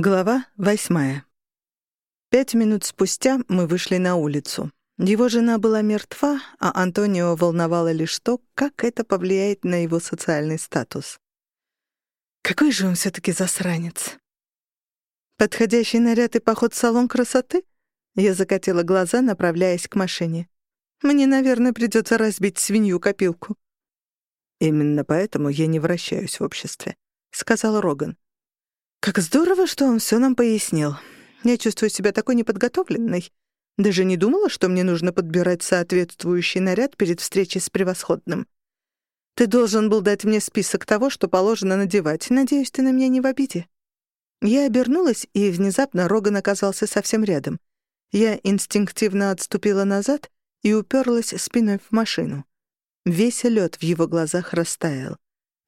Глава восьмая. Пять минут спустя мы вышли на улицу. Его жена была мертва, а Антонио волновало лишь то, как это повлияет на его социальный статус. Какой же он все таки засранец. Подходящий наряд и поход в салон красоты? Я закатила глаза, направляясь к машине. Мне, наверное, придется разбить свинью-копилку. Именно поэтому я не вращаюсь в обществе, сказал Роган. Как здорово, что он все нам пояснил. Я чувствую себя такой неподготовленной. Даже не думала, что мне нужно подбирать соответствующий наряд перед встречей с превосходным. Ты должен был дать мне список того, что положено надевать. Надеюсь, ты на меня не в обиде. Я обернулась, и внезапно Роган оказался совсем рядом. Я инстинктивно отступила назад и уперлась спиной в машину. Весь лед в его глазах растаял.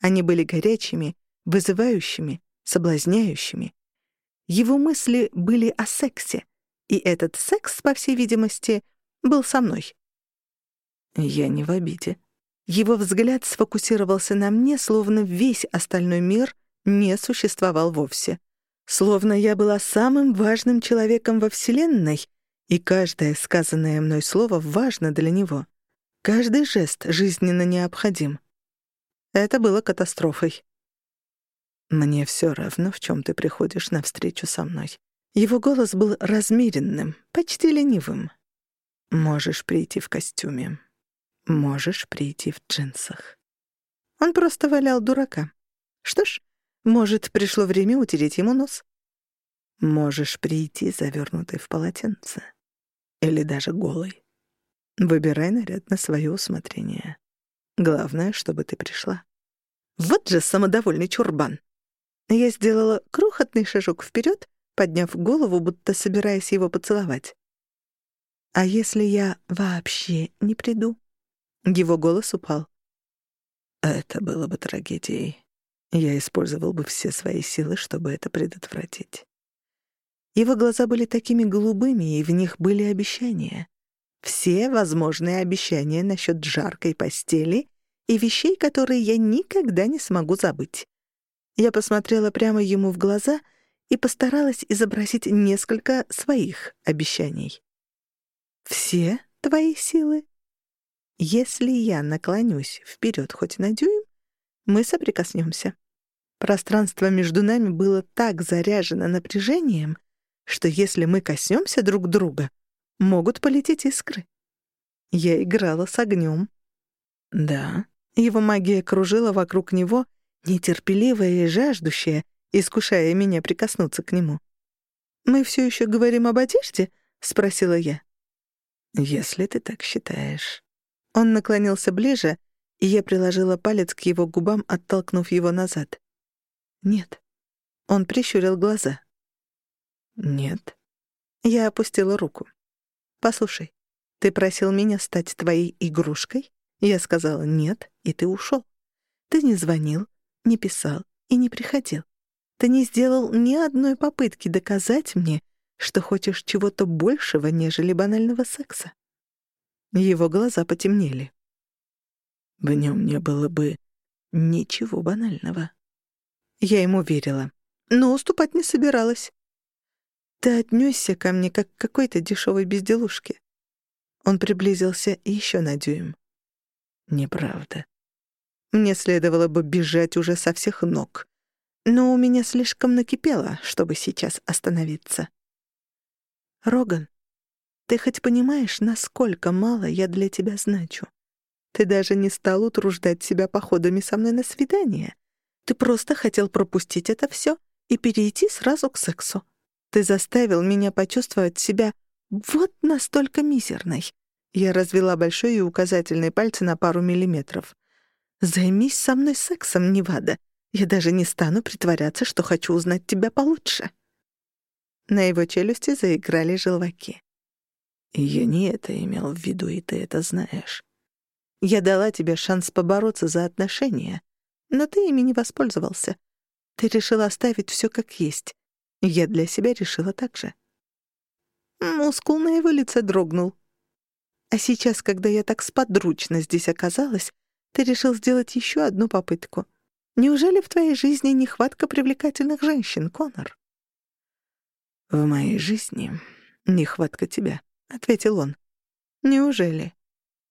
Они были горячими, вызывающими, соблазняющими. Его мысли были о сексе, и этот секс, по всей видимости, был со мной. Я не в обиде. Его взгляд сфокусировался на мне, словно весь остальной мир не существовал вовсе. Словно я была самым важным человеком во Вселенной, и каждое сказанное мной слово важно для него. Каждый жест жизненно необходим. Это было катастрофой. «Мне все равно, в чем ты приходишь навстречу со мной». Его голос был размеренным, почти ленивым. «Можешь прийти в костюме. Можешь прийти в джинсах». Он просто валял дурака. Что ж, может, пришло время утереть ему нос. Можешь прийти, завернутый в полотенце. Или даже голый. Выбирай наряд на свое усмотрение. Главное, чтобы ты пришла. Вот же самодовольный чурбан. Я сделала крохотный шажок вперед, подняв голову, будто собираясь его поцеловать. «А если я вообще не приду?» Его голос упал. «Это было бы трагедией. Я использовал бы все свои силы, чтобы это предотвратить». Его глаза были такими голубыми, и в них были обещания. Все возможные обещания насчет жаркой постели и вещей, которые я никогда не смогу забыть. Я посмотрела прямо ему в глаза и постаралась изобразить несколько своих обещаний. «Все твои силы? Если я наклонюсь вперед хоть на дюйм, мы соприкоснемся. Пространство между нами было так заряжено напряжением, что если мы коснемся друг друга, могут полететь искры. Я играла с огнем. Да, его магия кружила вокруг него — нетерпеливая и жаждущая, искушая меня прикоснуться к нему. «Мы все еще говорим об одежде?» — спросила я. «Если ты так считаешь». Он наклонился ближе, и я приложила палец к его губам, оттолкнув его назад. «Нет». Он прищурил глаза. «Нет». Я опустила руку. «Послушай, ты просил меня стать твоей игрушкой?» Я сказала «нет», и ты ушел. Ты не звонил, не писал и не приходил. Ты не сделал ни одной попытки доказать мне, что хочешь чего-то большего, нежели банального секса. Его глаза потемнели. В нем не было бы ничего банального. Я ему верила, но уступать не собиралась. Ты отнесся ко мне, как к какой-то дешевой безделушке. Он приблизился еще на дюйм. Неправда. Мне следовало бы бежать уже со всех ног. Но у меня слишком накипело, чтобы сейчас остановиться. Роган, ты хоть понимаешь, насколько мало я для тебя значу? Ты даже не стал утруждать себя походами со мной на свидание. Ты просто хотел пропустить это все и перейти сразу к сексу. Ты заставил меня почувствовать себя вот настолько мизерной. Я развела большой и указательный пальцы на пару миллиметров. Займись со мной сексом, Невада. Я даже не стану притворяться, что хочу узнать тебя получше». На его челюсти заиграли желваки. «Я не это имел в виду, и ты это знаешь. Я дала тебе шанс побороться за отношения, но ты ими не воспользовался. Ты решила оставить все как есть. Я для себя решила так же». Мускул на его лице дрогнул. А сейчас, когда я так сподручно здесь оказалась, ты решил сделать еще одну попытку. Неужели в твоей жизни нехватка привлекательных женщин, Конор? «В моей жизни нехватка тебя», — ответил он. «Неужели?»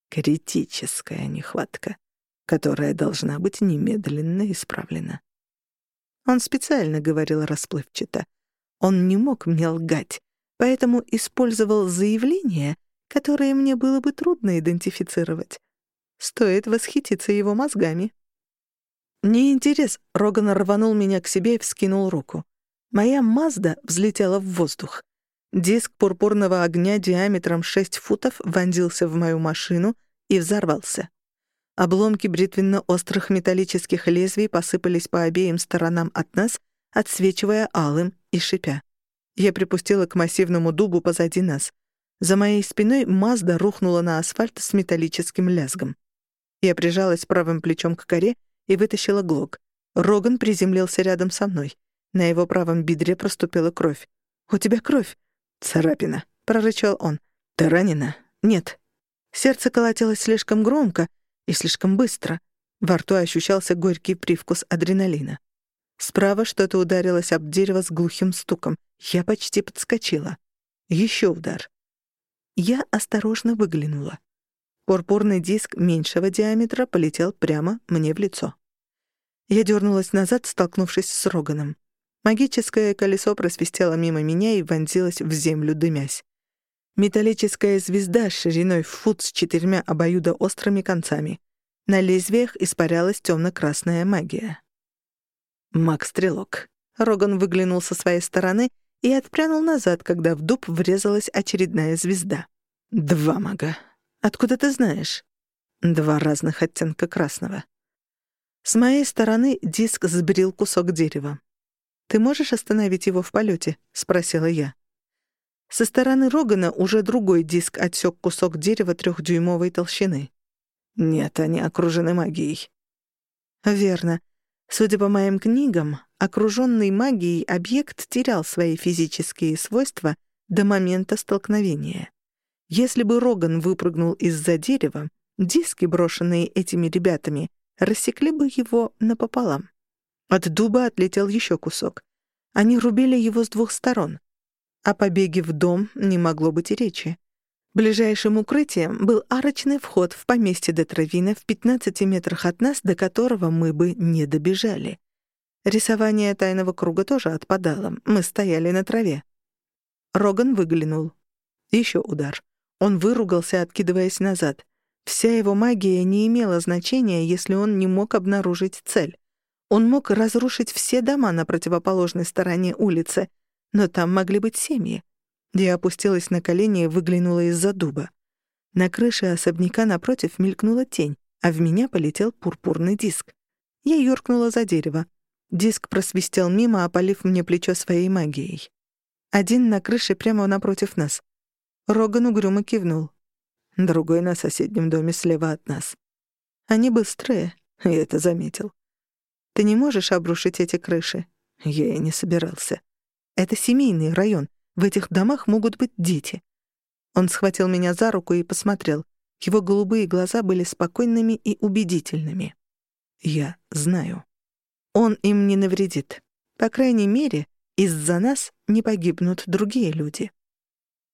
«Критическая нехватка, которая должна быть немедленно исправлена». Он специально говорил расплывчато. Он не мог мне лгать, поэтому использовал заявления, которые мне было бы трудно идентифицировать. Стоит восхититься его мозгами. Не интерес, Роган рванул меня к себе и вскинул руку. Моя Мазда взлетела в воздух. Диск пурпурного огня диаметром 6 футов вонзился в мою машину и взорвался. Обломки бритвенно-острых металлических лезвий посыпались по обеим сторонам от нас, отсвечивая алым и шипя. Я припустила к массивному дубу позади нас. За моей спиной Мазда рухнула на асфальт с металлическим лязгом. Я прижалась правым плечом к коре и вытащила глок. Роган приземлился рядом со мной. На его правом бедре проступила кровь. «У тебя кровь!» «Царапина», — прорычал он. «Ты ранена?» «Нет». Сердце колотилось слишком громко и слишком быстро. Во рту ощущался горький привкус адреналина. Справа что-то ударилось об дерево с глухим стуком. Я почти подскочила. Еще удар. Я осторожно выглянула. Пурпурный диск меньшего диаметра полетел прямо мне в лицо. Я дернулась назад, столкнувшись с Роганом. Магическое колесо просвистело мимо меня и вонзилось в землю, дымясь. Металлическая звезда шириной в фут с четырьмя обоюдоострыми концами. На лезвиях испарялась темно-красная магия. Маг-стрелок. Роган выглянул со своей стороны и отпрянул назад, когда в дуб врезалась очередная звезда. «Два мага», Откуда ты знаешь? Два разных оттенка красного. С моей стороны диск сбрил кусок дерева. «Ты можешь остановить его в полете? спросила я. Со стороны Рогана уже другой диск отсек кусок дерева трехдюймовой толщины. Нет, они окружены магией. Верно. Судя по моим книгам, окруженный магией объект терял свои физические свойства до момента столкновения. Если бы Роган выпрыгнул из-за дерева, диски, брошенные этими ребятами, рассекли бы его напополам. От дуба отлетел еще кусок. Они рубили его с двух сторон. О побеге в дом не могло быть и речи. Ближайшим укрытием был арочный вход в поместье Детровина в 15 метрах от нас, до которого мы бы не добежали. Рисование тайного круга тоже отпадало. Мы стояли на траве. Роган выглянул. Еще удар. Он выругался, откидываясь назад. Вся его магия не имела значения, если он не мог обнаружить цель. Он мог разрушить все дома на противоположной стороне улицы, но там могли быть семьи. Я опустилась на колени и выглянула из-за дуба. На крыше особняка напротив мелькнула тень, а в меня полетел пурпурный диск. Я юркнула за дерево. Диск просвистел мимо, опалив мне плечо своей магией. Один на крыше прямо напротив нас. Роган угрюмо кивнул. Другой на соседнем доме слева от нас. Они быстрые, я это заметил. Ты не можешь обрушить эти крыши? Я и не собирался. Это семейный район. В этих домах могут быть дети. Он схватил меня за руку и посмотрел. Его голубые глаза были спокойными и убедительными. Я знаю. Он им не навредит. По крайней мере, из-за нас не погибнут другие люди.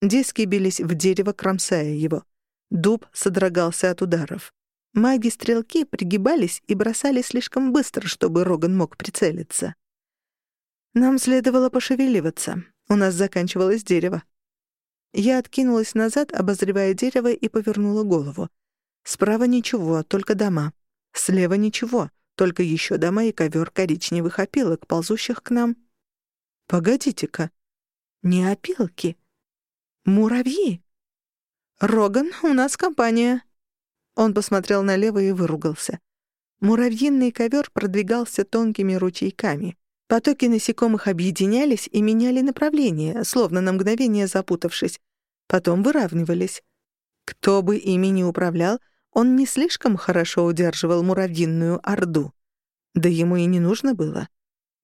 Диски бились в дерево, кромсая его. Дуб содрогался от ударов. Маги-стрелки пригибались и бросали слишком быстро, чтобы Роган мог прицелиться. Нам следовало пошевеливаться. У нас заканчивалось дерево. Я откинулась назад, обозревая дерево, и повернула голову. Справа ничего, только дома. Слева ничего, только еще дома и ковер коричневых опилок, ползущих к нам. Погодите-ка. Не опилки. «Муравьи!» «Роган, у нас компания!» Он посмотрел налево и выругался. Муравьиный ковер продвигался тонкими ручейками. Потоки насекомых объединялись и меняли направление, словно на мгновение запутавшись. Потом выравнивались. Кто бы ими ни управлял, он не слишком хорошо удерживал муравьиную орду. Да ему и не нужно было.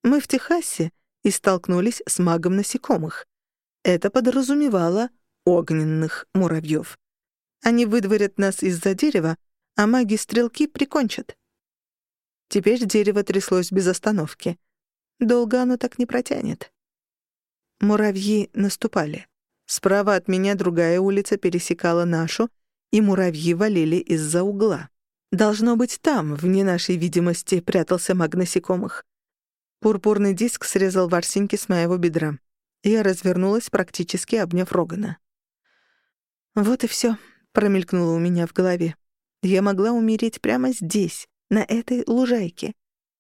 Мы в Техасе и столкнулись с магом насекомых. Это подразумевало огненных муравьев. Они выдворят нас из-за дерева, а маги-стрелки прикончат. Теперь дерево тряслось без остановки. Долго оно так не протянет. Муравьи наступали. Справа от меня другая улица пересекала нашу, и муравьи валили из-за угла. Должно быть, там, вне нашей видимости, прятался маг насекомых. Пурпурный диск срезал ворсинки с моего бедра. Я развернулась, практически обняв Рогана. «Вот и всё», — промелькнуло у меня в голове. «Я могла умереть прямо здесь, на этой лужайке.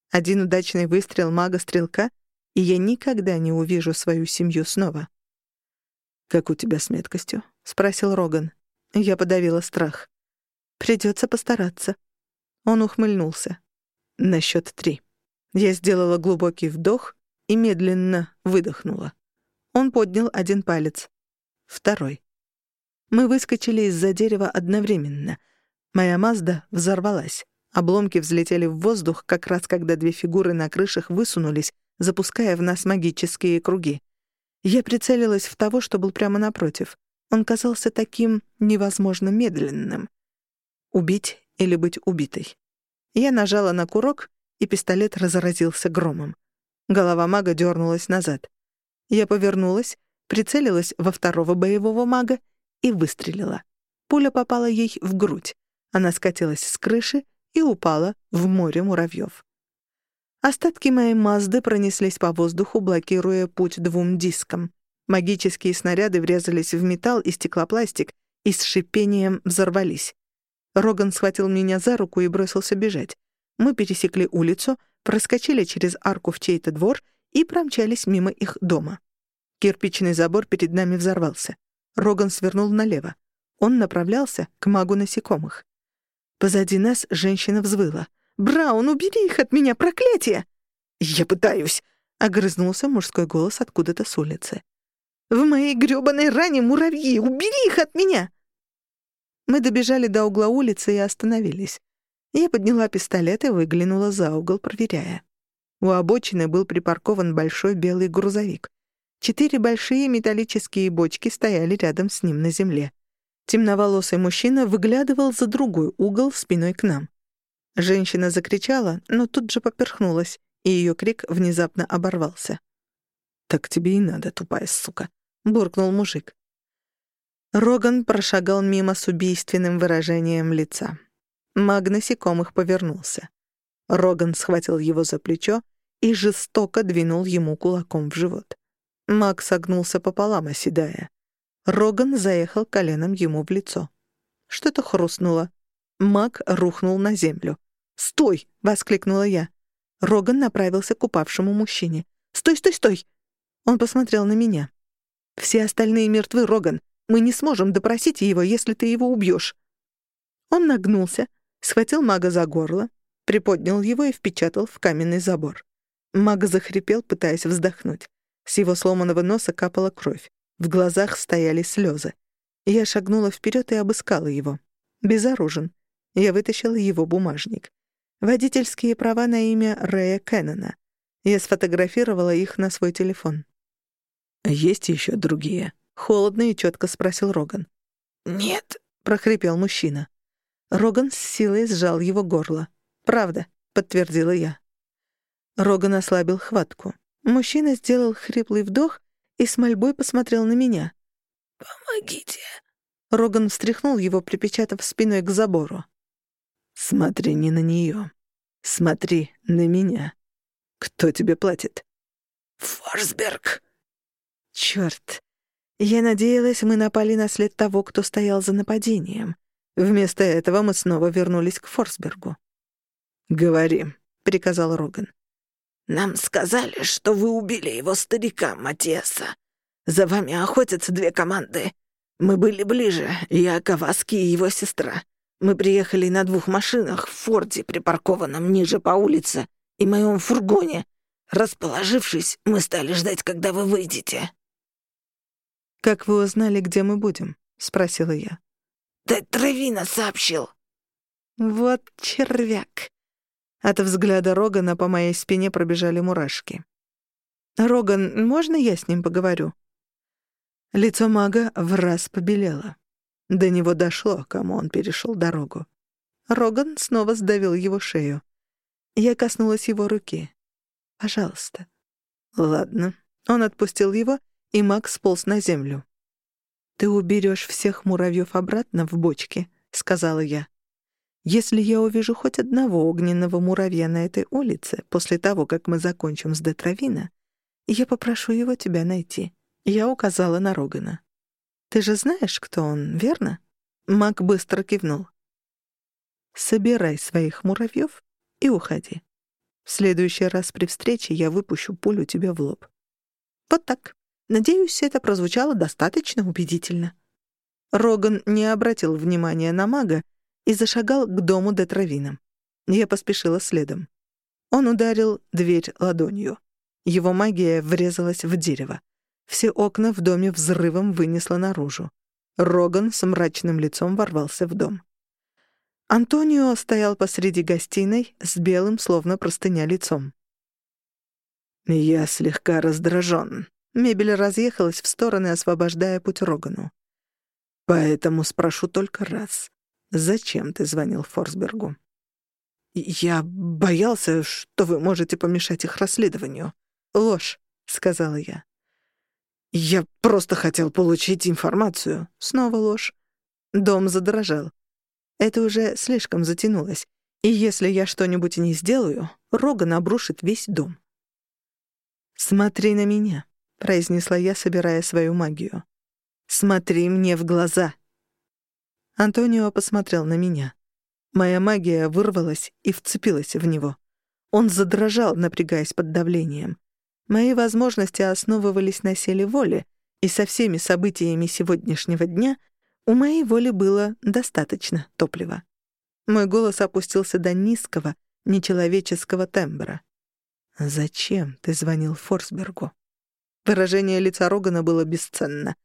Один удачный выстрел мага-стрелка, и я никогда не увижу свою семью снова». «Как у тебя с меткостью?» — спросил Роган. Я подавила страх. «Придётся постараться». Он ухмыльнулся. На счёт три. Я сделала глубокий вдох и медленно выдохнула. Он поднял один палец. Второй. Мы выскочили из-за дерева одновременно. Моя Мазда взорвалась. Обломки взлетели в воздух, как раз когда две фигуры на крышах высунулись, запуская в нас магические круги. Я прицелилась в того, что был прямо напротив. Он казался таким невозможно медленным. Убить или быть убитой. Я нажала на курок, и пистолет разразился громом. Голова мага дернулась назад. Я повернулась, прицелилась во второго боевого мага и выстрелила. Пуля попала ей в грудь. Она скатилась с крыши и упала в море муравьев. Остатки моей Мазды пронеслись по воздуху, блокируя путь двум дискам. Магические снаряды врезались в металл и стеклопластик и с шипением взорвались. Роган схватил меня за руку и бросился бежать. Мы пересекли улицу, проскочили через арку в чей-то двор и промчались мимо их дома. Кирпичный забор перед нами взорвался. Роган свернул налево. Он направлялся к магу насекомых. Позади нас женщина взвыла. «Браун, убери их от меня, проклятие!» «Я пытаюсь!» — огрызнулся мужской голос откуда-то с улицы. «В моей грёбаной ране муравьи! Убери их от меня!» Мы добежали до угла улицы и остановились. Я подняла пистолет и выглянула за угол, проверяя. У обочины был припаркован большой белый грузовик. Четыре большие металлические бочки стояли рядом с ним на земле. Темноволосый мужчина выглядывал за другой угол спиной к нам. Женщина закричала, но тут же поперхнулась, и ее крик внезапно оборвался. «Так тебе и надо, тупая сука», — буркнул мужик. Роган прошагал мимо с убийственным выражением лица. Маг насекомых повернулся. Роган схватил его за плечо и жестоко двинул ему кулаком в живот. Маг согнулся пополам, оседая. Роган заехал коленом ему в лицо. Что-то хрустнуло. Маг рухнул на землю. «Стой!» — воскликнула я. Роган направился к упавшему мужчине. «Стой, стой, стой!» Он посмотрел на меня. «Все остальные мертвы, Роган. Мы не сможем допросить его, если ты его убьешь». Он нагнулся, схватил мага за горло, приподнял его и впечатал в каменный забор. Маг захрипел, пытаясь вздохнуть. С его сломанного носа капала кровь. В глазах стояли слезы. Я шагнула вперед и обыскала его. Безоружен. Я вытащила его бумажник. Водительские права на имя Рэя Кеннона. Я сфотографировала их на свой телефон. «Есть еще другие?» — холодно и четко спросил Роган. «Нет», — прохрипел мужчина. Роган с силой сжал его горло. «Правда», — подтвердила я. Роган ослабил хватку. Мужчина сделал хриплый вдох и с мольбой посмотрел на меня. «Помогите». Роган встряхнул его, припечатав спиной к забору. «Смотри не на нее. Смотри на меня. Кто тебе платит?» «Форсберг». «Чёрт. Я надеялась, мы напали на след того, кто стоял за нападением. Вместо этого мы снова вернулись к Форсбергу. «Говори», — приказал Роган. «Нам сказали, что вы убили его старика, Матиаса. За вами охотятся две команды. Мы были ближе, я, Каваски и его сестра. Мы приехали на двух машинах в форте, припаркованном ниже по улице, и моем фургоне. Расположившись, мы стали ждать, когда вы выйдете». «Как вы узнали, где мы будем?» — спросила я. Да Травина сообщил. Вот червяк. От взгляда Рогана по моей спине пробежали мурашки. «Роган, можно я с ним поговорю?» Лицо мага в раз побелело. До него дошло, кому он перешел дорогу. Роган снова сдавил его шею. Я коснулась его руки. «Пожалуйста». «Ладно». Он отпустил его и Мак сполз на землю. «Ты уберешь всех муравьев обратно в бочке», — сказала я. «Если я увижу хоть одного огненного муравья на этой улице после того, как мы закончим с Детровина, я попрошу его тебя найти». Я указала на Рогана. «Ты же знаешь, кто он, верно?» Мак быстро кивнул. «Собирай своих муравьев и уходи. В следующий раз при встрече я выпущу пулю тебе в лоб». Вот так. Надеюсь, это прозвучало достаточно убедительно. Роган не обратил внимания на мага и зашагал к дому Детровина. Я поспешила следом. Он ударил дверь ладонью. Его магия врезалась в дерево. Все окна в доме взрывом вынесло наружу. Роган с мрачным лицом ворвался в дом. Антонио стоял посреди гостиной с белым, словно простыня, лицом. «Я слегка раздражен». Мебель разъехалась в стороны, освобождая путь Рогану. «Поэтому спрошу только раз. Зачем ты звонил Форсбергу?» «Я боялся, что вы можете помешать их расследованию». «Ложь», — сказала я. «Я просто хотел получить информацию». Снова ложь. Дом задрожал. Это уже слишком затянулось. И если я что-нибудь не сделаю, Роган обрушит весь дом. «Смотри на меня», — произнесла я, собирая свою магию. «Смотри мне в глаза». Антонио посмотрел на меня. Моя магия вырвалась и вцепилась в него. Он задрожал, напрягаясь под давлением. Мои возможности основывались на силе воли, и со всеми событиями сегодняшнего дня у моей воли было достаточно топлива. Мой голос опустился до низкого, нечеловеческого тембра. «Зачем ты звонил Форсбергу?» Выражение лица Рогана было бесценно.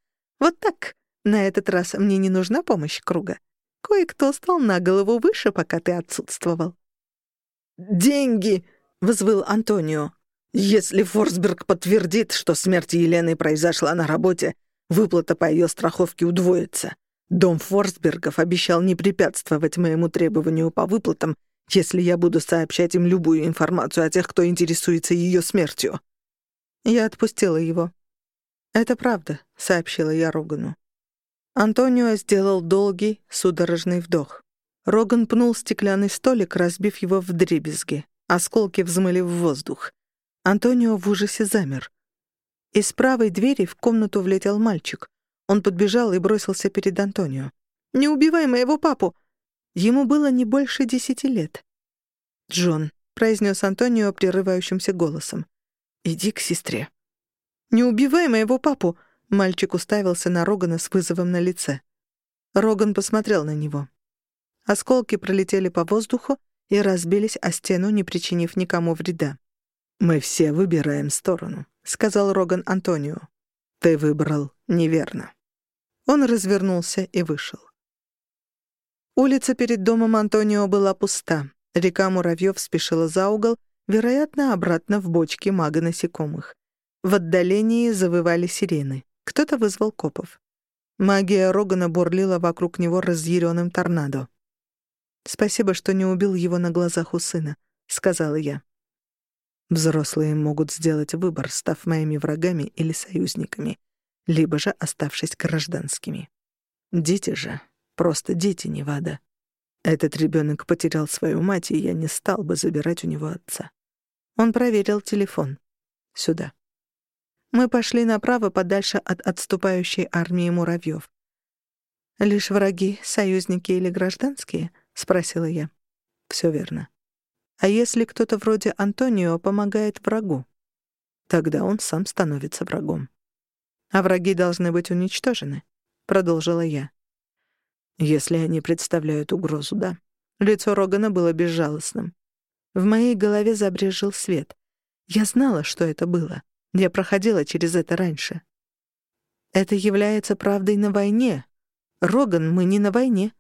«Вот так. На этот раз мне не нужна помощь круга. Кое-кто стал на голову выше, пока ты отсутствовал». «Деньги!» — взвыл Антонио. Если Форсберг подтвердит, что смерть Елены произошла на работе, выплата по ее страховке удвоится. Дом Форсбергов обещал не препятствовать моему требованию по выплатам, если я буду сообщать им любую информацию о тех, кто интересуется ее смертью. Я отпустила его. «Это правда», — сообщила я Рогану. Антонио сделал долгий, судорожный вдох. Роган пнул стеклянный столик, разбив его в дребезги. Осколки взмыли в воздух. Антонио в ужасе замер. Из правой двери в комнату влетел мальчик. Он подбежал и бросился перед Антонио. «Не убивай моего папу!» Ему было не больше десяти лет. «Джон», — произнес Антонио прерывающимся голосом, — «иди к сестре». «Не убивай моего папу!» — мальчик уставился на Рогана с вызовом на лице. Роган посмотрел на него. Осколки пролетели по воздуху и разбились о стену, не причинив никому вреда. «Мы все выбираем сторону», — сказал Роган Антонио. «Ты выбрал неверно». Он развернулся и вышел. Улица перед домом Антонио была пуста. Река муравьев спешила за угол, вероятно, обратно в бочки мага насекомых. В отдалении завывали сирены. Кто-то вызвал копов. Магия Рогана бурлила вокруг него разъяренным торнадо. «Спасибо, что не убил его на глазах у сына», — сказала я. Взрослые могут сделать выбор, став моими врагами или союзниками, либо же оставшись гражданскими. Дети же — просто дети Невада. Этот ребенок потерял свою мать, и я не стал бы забирать у него отца. Он проверил телефон. Сюда. Мы пошли направо подальше от отступающей армии муравьев. «Лишь враги, союзники или гражданские?» — спросила я. «Всё верно. А если кто-то вроде Антонио помогает врагу? Тогда он сам становится врагом. А враги должны быть уничтожены, продолжила я. Если они представляют угрозу, да. Лицо Рогана было безжалостным. В моей голове забрежил свет. Я знала, что это было. Я проходила через это раньше. Это является правдой на войне. Роган, мы не на войне.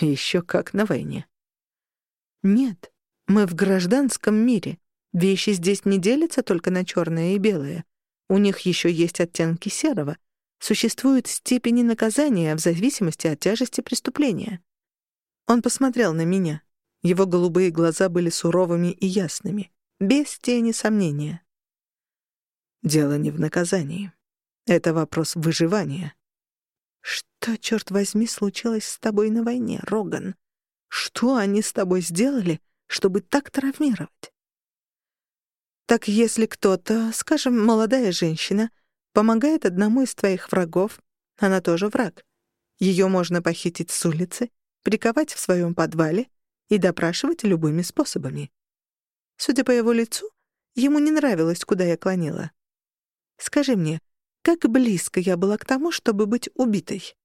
Еще как на войне. Нет, мы в гражданском мире. Вещи здесь не делятся только на черное и белое. У них еще есть оттенки серого. Существуют степени наказания в зависимости от тяжести преступления. Он посмотрел на меня. Его голубые глаза были суровыми и ясными, без тени сомнения. Дело не в наказании. Это вопрос выживания. Что, черт возьми, случилось с тобой на войне, Роган? Что они с тобой сделали, чтобы так травмировать? Так если кто-то, скажем, молодая женщина, помогает одному из твоих врагов, она тоже враг. Ее можно похитить с улицы, приковать в своем подвале и допрашивать любыми способами. Судя по его лицу, ему не нравилось, куда я клонила. Скажи мне, как близко я была к тому, чтобы быть убитой?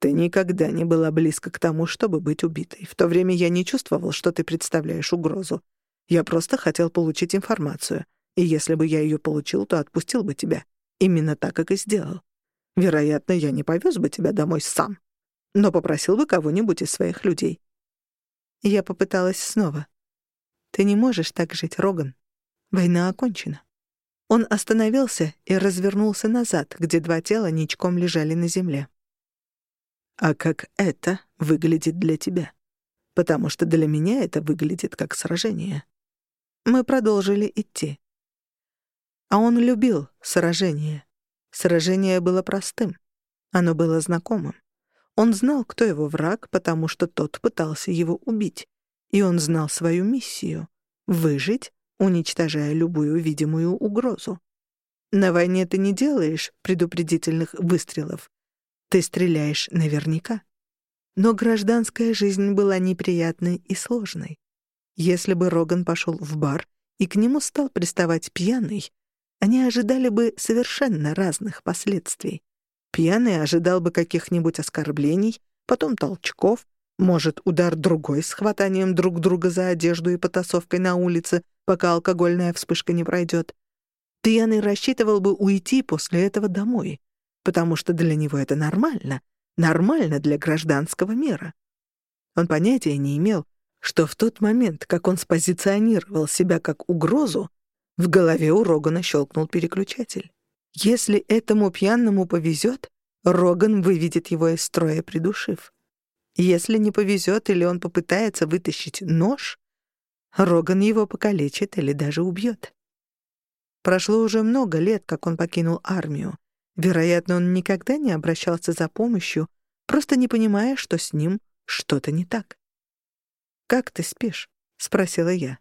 Ты никогда не была близко к тому, чтобы быть убитой. В то время я не чувствовал, что ты представляешь угрозу. Я просто хотел получить информацию. И если бы я ее получил, то отпустил бы тебя. Именно так, как и сделал. Вероятно, я не повез бы тебя домой сам, но попросил бы кого-нибудь из своих людей. Я попыталась снова. Ты не можешь так жить, Роган. Война окончена. Он остановился и развернулся назад, где два тела ничком лежали на земле. А как это выглядит для тебя? Потому что для меня это выглядит как сражение. Мы продолжили идти. А он любил сражение. Сражение было простым. Оно было знакомым. Он знал, кто его враг, потому что тот пытался его убить. И он знал свою миссию — выжить, уничтожая любую видимую угрозу. На войне ты не делаешь предупредительных выстрелов. Ты стреляешь наверняка. Но гражданская жизнь была неприятной и сложной. Если бы Роган пошел в бар и к нему стал приставать пьяный, они ожидали бы совершенно разных последствий. Пьяный ожидал бы каких-нибудь оскорблений, потом толчков, может, удар другой с хватанием друг друга за одежду и потасовкой на улице, пока алкогольная вспышка не пройдет. Пьяный рассчитывал бы уйти после этого домой, потому что для него это нормально, нормально для гражданского мира. Он понятия не имел, что в тот момент, как он спозиционировал себя как угрозу, в голове у Рогана щелкнул переключатель. Если этому пьяному повезет, Роган выведет его из строя, придушив. Если не повезет или он попытается вытащить нож, Роган его покалечит или даже убьет. Прошло уже много лет, как он покинул армию. Вероятно, он никогда не обращался за помощью, просто не понимая, что с ним что-то не так. «Как ты спишь?» — спросила я.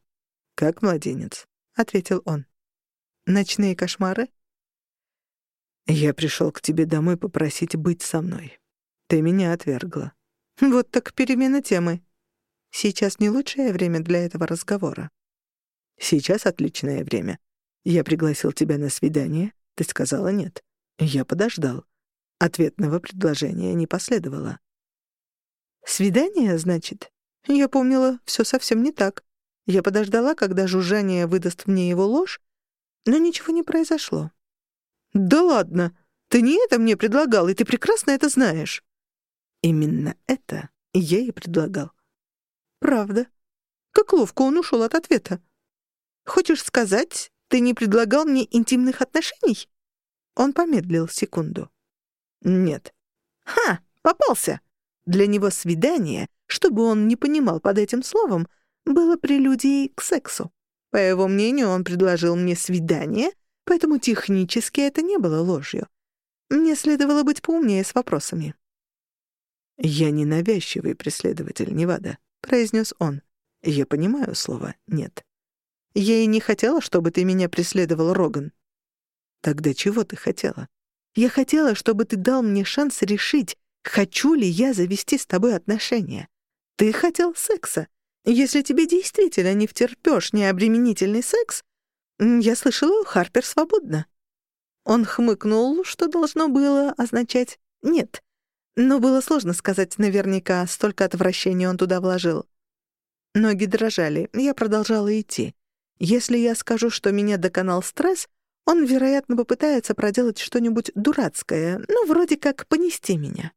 «Как младенец». — ответил он. «Ночные кошмары?» «Я пришел к тебе домой попросить быть со мной. Ты меня отвергла». «Вот так перемена темы. Сейчас не лучшее время для этого разговора». «Сейчас отличное время. Я пригласил тебя на свидание, ты сказала нет. Я подождал. Ответного предложения не последовало». «Свидание, значит? Я помнила, все совсем не так. Я подождала, когда жужжание выдаст мне его ложь, но ничего не произошло. «Да ладно! Ты не это мне предлагал, и ты прекрасно это знаешь!» «Именно это я и предлагал». «Правда? Как ловко он ушел от ответа. Хочешь сказать, ты не предлагал мне интимных отношений?» Он помедлил секунду. «Нет». «Ха! Попался!» Для него свидание, чтобы он не понимал под этим словом — было прелюдией к сексу. По его мнению, он предложил мне свидание, поэтому технически это не было ложью. Мне следовало быть поумнее с вопросами. «Я не навязчивый преследователь Невада», — произнес он. «Я понимаю слово «нет». Я и не хотела, чтобы ты меня преследовал, Роган. Тогда чего ты хотела? Я хотела, чтобы ты дал мне шанс решить, хочу ли я завести с тобой отношения. Ты хотел секса, если тебе действительно не втерпёшь необременительный секс, я слышала, Харпер свободна». Он хмыкнул, что должно было означать «нет». Но было сложно сказать наверняка, столько отвращения он туда вложил. Ноги дрожали, я продолжала идти. Если я скажу, что меня доконал стресс, он, вероятно, попытается проделать что-нибудь дурацкое, ну, вроде как понести меня.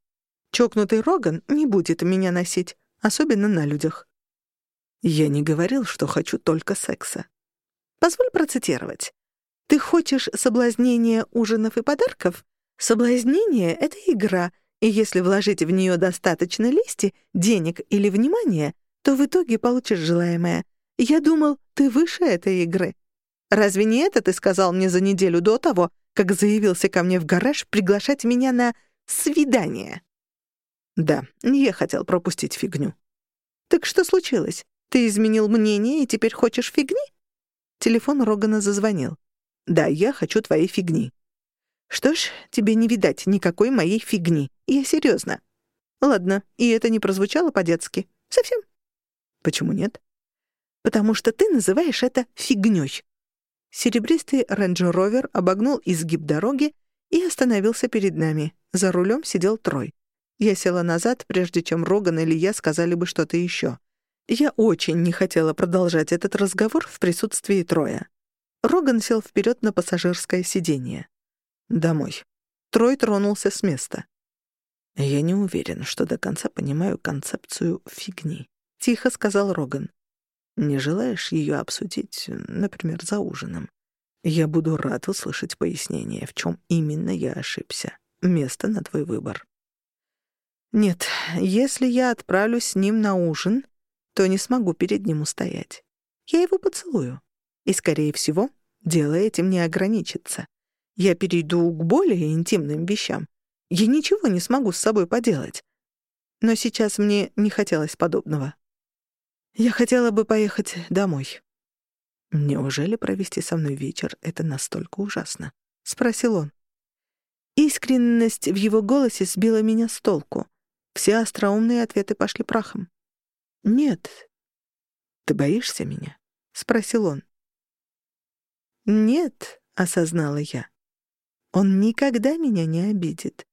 Чокнутый Роган не будет меня носить, особенно на людях. Я не говорил, что хочу только секса. Позволь процитировать. Ты хочешь соблазнения ужинов и подарков? Соблазнение — это игра, и если вложить в нее достаточно лести, денег или внимания, то в итоге получишь желаемое. Я думал, ты выше этой игры. Разве не это ты сказал мне за неделю до того, как заявился ко мне в гараж приглашать меня на свидание. Да, я хотел пропустить фигню. Так что случилось? Ты изменил мнение и теперь хочешь фигни? Телефон Рогана зазвонил. Да, я хочу твоей фигни. Что ж, тебе не видать никакой моей фигни. Я серьезно. Ладно, и это не прозвучало по-детски. Совсем. Почему нет? Потому что ты называешь это фигнёй. Серебристый Range Rover обогнул изгиб дороги и остановился перед нами. За рулем сидел Трой. Я села назад, прежде чем Роган или я сказали бы что-то еще. Я очень не хотела продолжать этот разговор в присутствии Троя. Роган сел вперед на пассажирское сиденье. «Домой». Трой тронулся с места. «Я не уверен, что до конца понимаю концепцию фигни», — тихо сказал Роган. «Не желаешь ее обсудить, например, за ужином? Я буду рад услышать пояснение, в чем именно я ошибся. Место на твой выбор». «Нет, если я отправлюсь с ним на ужин, то не смогу перед ним устоять. Я его поцелую. И, скорее всего, дело этим не ограничится. Я перейду к более интимным вещам. Я ничего не смогу с собой поделать. Но сейчас мне не хотелось подобного. Я хотела бы поехать домой. «Неужели провести со мной вечер — это настолько ужасно?» — спросил он. Искренность в его голосе сбила меня с толку. Все остроумные ответы пошли прахом. «Нет». «Ты боишься меня?» — спросил он. «Нет», — осознала я. «Он никогда меня не обидит.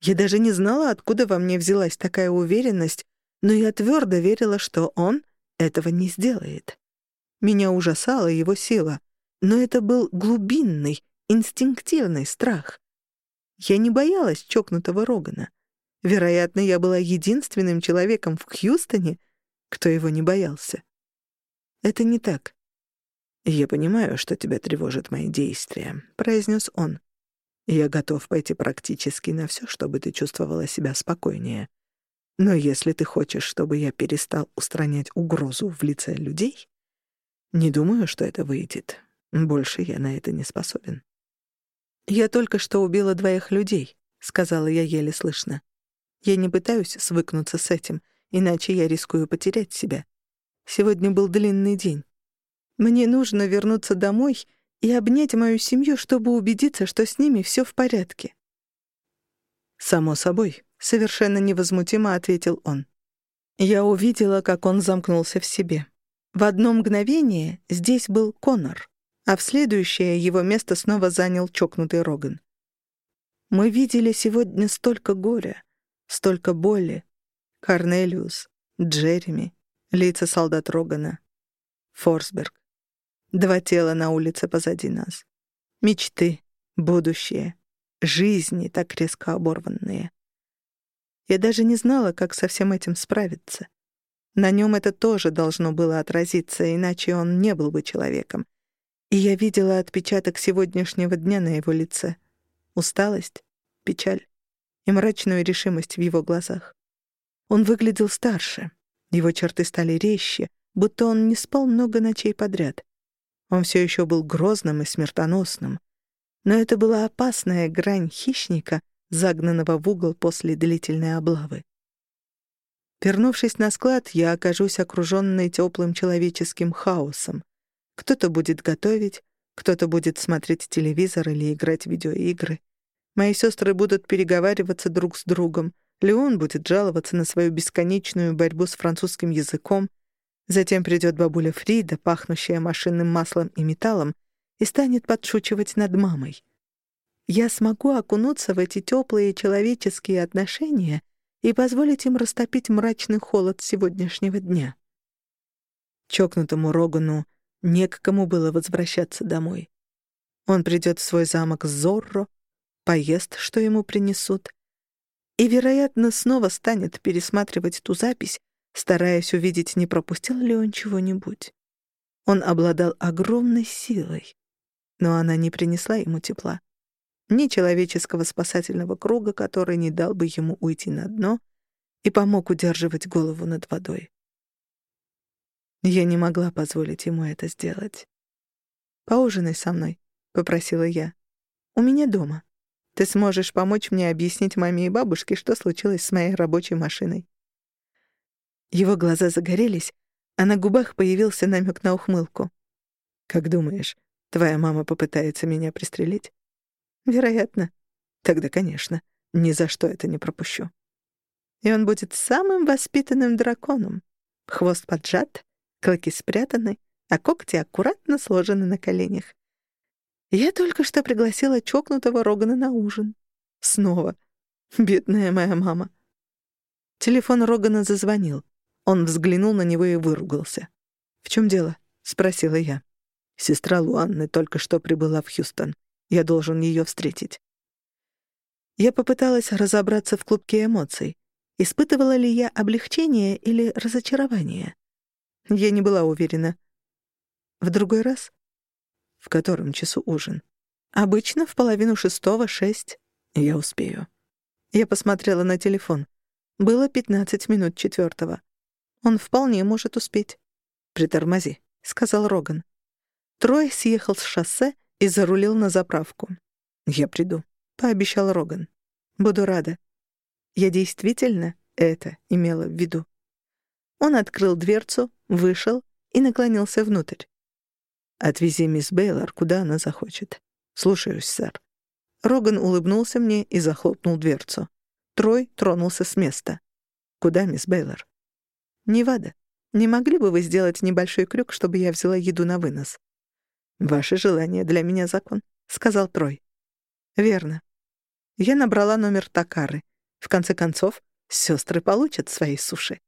Я даже не знала, откуда во мне взялась такая уверенность, но я твердо верила, что он этого не сделает. Меня ужасала его сила, но это был глубинный, инстинктивный страх. Я не боялась чокнутого Рогана. Вероятно, я была единственным человеком в Хьюстоне, кто его не боялся. Это не так. «Я понимаю, что тебя тревожат мои действия», — произнес он. «Я готов пойти практически на все, чтобы ты чувствовала себя спокойнее. Но если ты хочешь, чтобы я перестал устранять угрозу в лице людей, не думаю, что это выйдет. Больше я на это не способен». «Я только что убила двоих людей», — сказала я еле слышно. «Я не пытаюсь свыкнуться с этим, иначе я рискую потерять себя. Сегодня был длинный день. Мне нужно вернуться домой и обнять мою семью, чтобы убедиться, что с ними все в порядке. «Само собой», — совершенно невозмутимо ответил он. Я увидела, как он замкнулся в себе. В одно мгновение здесь был Конор, а в следующее его место снова занял чокнутый Роган. Мы видели сегодня столько горя, столько боли. Корнелиус, Джереми, лица солдат Рогана, Форсберг. Два тела на улице позади нас. Мечты, будущее, жизни так резко оборванные. Я даже не знала, как со всем этим справиться. На нем это тоже должно было отразиться, иначе он не был бы человеком. И я видела отпечаток сегодняшнего дня на его лице. Усталость, печаль и мрачную решимость в его глазах. Он выглядел старше, его черты стали резче, будто он не спал много ночей подряд. Он все еще был грозным и смертоносным. Но это была опасная грань хищника, загнанного в угол после длительной облавы. Вернувшись на склад, я окажусь окружённой теплым человеческим хаосом. Кто-то будет готовить, кто-то будет смотреть телевизор или играть в видеоигры. Мои сестры будут переговариваться друг с другом. Леон будет жаловаться на свою бесконечную борьбу с французским языком. Затем придет бабуля Фрида, пахнущая машинным маслом и металлом, и станет подшучивать над мамой. Я смогу окунуться в эти теплые человеческие отношения и позволить им растопить мрачный холод сегодняшнего дня. Чокнутому Рогану не к кому было возвращаться домой. Он придет в свой замок Зорро, поест, что ему принесут, и, вероятно, снова станет пересматривать ту запись, стараясь увидеть, не пропустил ли он чего-нибудь. Он обладал огромной силой, но она не принесла ему тепла. Ни человеческого спасательного круга, который не дал бы ему уйти на дно и помог удерживать голову над водой. Я не могла позволить ему это сделать. «Поужинай со мной», — попросила я. у меня дома. Ты сможешь помочь мне объяснить маме и бабушке, что случилось с моей рабочей машиной». Его глаза загорелись, а на губах появился намек на ухмылку. «Как думаешь, твоя мама попытается меня пристрелить?» «Вероятно. Тогда, конечно, ни за что это не пропущу». И он будет самым воспитанным драконом. Хвост поджат, клыки спрятаны, а когти аккуратно сложены на коленях. Я только что пригласила чокнутого Рогана на ужин. Снова. Бедная моя мама. Телефон Рогана зазвонил. Он взглянул на него и выругался. «В чем дело?» — спросила я. Сестра Луанны только что прибыла в Хьюстон. Я должен ее встретить. Я попыталась разобраться в клубке эмоций. Испытывала ли я облегчение или разочарование? Я не была уверена. В другой раз? В котором часу ужин? Обычно в половину шестого, шесть. Я успею. Я посмотрела на телефон. Было пятнадцать минут четвертого. Он вполне может успеть. «Притормози», — сказал Роган. Трой съехал с шоссе и зарулил на заправку. «Я приду», — пообещал Роган. «Буду рада. Я действительно это имела в виду». Он открыл дверцу, вышел и наклонился внутрь. «Отвези мисс Бейлор, куда она захочет». «Слушаюсь, сэр». Роган улыбнулся мне и захлопнул дверцу. Трой тронулся с места. «Куда, мисс Бейлор?» «Невада, не могли бы вы сделать небольшой крюк, чтобы я взяла еду на вынос?» «Ваше желание для меня закон», — сказал Трой. «Верно». Я набрала номер Такары. В конце концов, сестры получат свои суши.